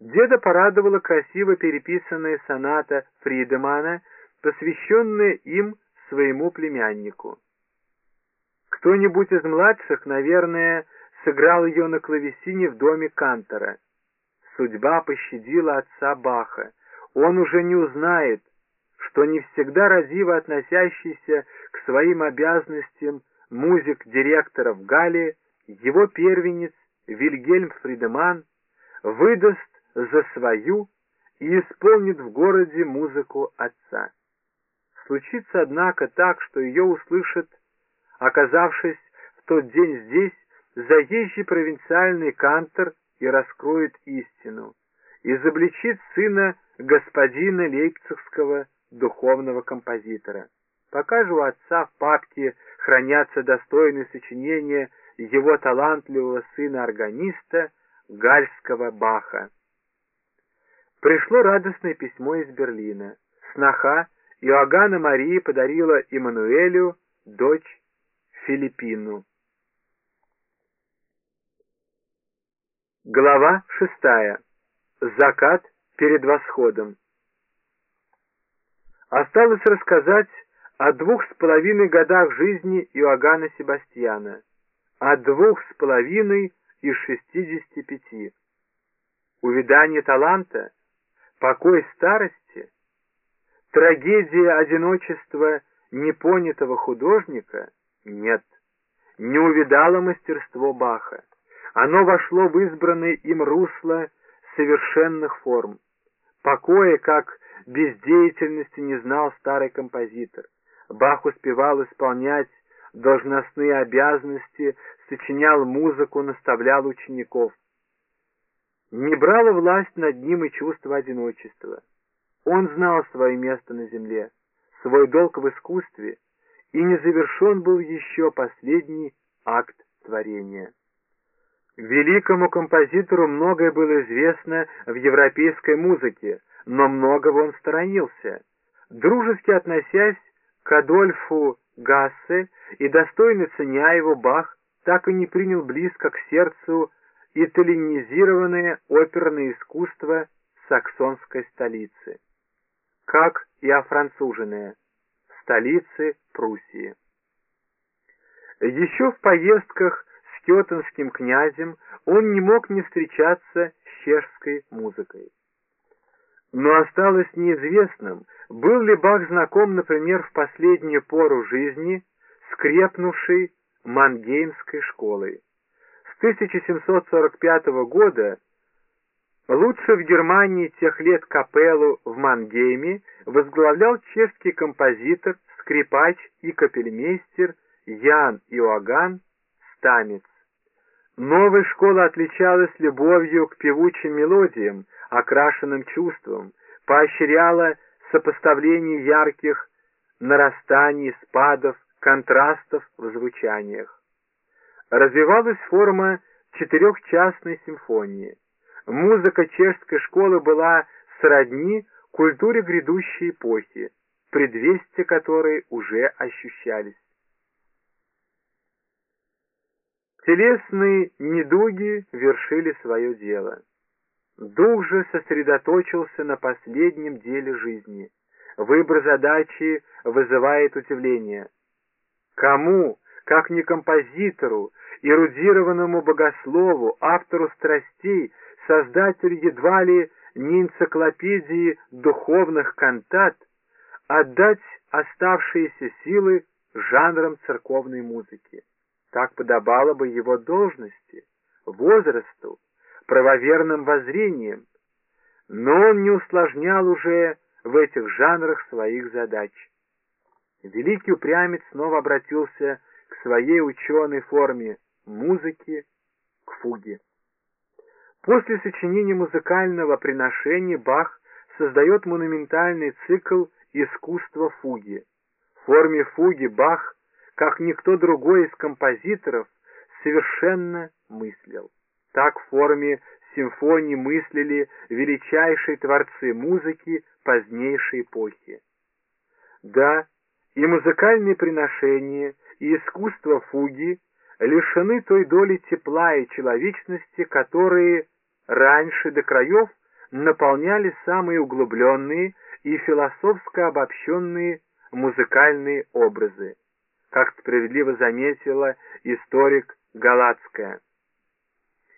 Деда порадовала красиво переписанная соната Фридемана, посвященная им своему племяннику. Кто-нибудь из младших, наверное, сыграл ее на клавесине в доме Кантора. Судьба пощадила отца Баха. Он уже не узнает, что не всегда разиво относящийся к своим обязанностям музик директора в Галлии, его первенец Вильгельм Фридеман выдаст за свою и исполнит в городе музыку отца. Случится, однако, так, что ее услышит, оказавшись в тот день здесь, заезжий провинциальный кантор и раскроет истину, изобличит сына господина лейпцигского духовного композитора. Пока же у отца в папке хранятся достойные сочинения его талантливого сына-органиста Гальского Баха. Пришло радостное письмо из Берлина. Сноха Иоганна Мария подарила Иммануэлю дочь Филиппину. Глава шестая. Закат перед восходом. Осталось рассказать о двух с половиной годах жизни Иоганна Себастьяна, о двух с половиной из шестидесяти пяти. Увидание таланта, покой старости, трагедия одиночества непонятого художника нет, не увидало мастерство Баха. Оно вошло в избранное им русло совершенных форм. Покоя, как бездеятельности не знал старый композитор. Бах успевал исполнять должностные обязанности, сочинял музыку, наставлял учеников. Не брало власть над ним и чувство одиночества. Он знал свое место на земле, свой долг в искусстве, и не завершен был еще последний акт творения. Великому композитору многое было известно в европейской музыке, но многого он сторонился. Дружески относясь к Адольфу Гассе и достойно ценя его, Бах так и не принял близко к сердцу итальянизированное оперное искусство саксонской столицы, как и офранцуженное столицы Пруссии. Еще в поездках кетенским князем, он не мог не встречаться с чешской музыкой. Но осталось неизвестным, был ли Бах знаком, например, в последнюю пору жизни с Мангеймской школой. С 1745 года лучше в Германии тех лет капеллу в Мангейме возглавлял чешский композитор, скрипач и капельмейстер Ян Иоганн Стамец. Новая школа отличалась любовью к певучим мелодиям, окрашенным чувством, поощряла сопоставление ярких нарастаний, спадов, контрастов в звучаниях. Развивалась форма четырехчастной симфонии. Музыка чешской школы была сродни культуре грядущей эпохи, предвестия которой уже ощущались. Телесные недуги вершили свое дело. Дух же сосредоточился на последнем деле жизни. Выбор задачи вызывает удивление. Кому, как не композитору, эрудированному богослову, автору страстей, создателю едва ли не энциклопедии духовных кантат, отдать оставшиеся силы жанрам церковной музыки? Так подобало бы его должности, возрасту, правоверным воззрениям, но он не усложнял уже в этих жанрах своих задач. Великий упрямец снова обратился к своей ученой форме музыки, к фуге. После сочинения музыкального приношения Бах создает монументальный цикл «Искусство фуги». В форме фуги Бах как никто другой из композиторов, совершенно мыслил. Так в форме симфонии мыслили величайшие творцы музыки позднейшей эпохи. Да, и музыкальные приношения, и искусство фуги лишены той доли тепла и человечности, которые раньше до краев наполняли самые углубленные и философско обобщенные музыкальные образы, как справедливо заметила историк Галацкая.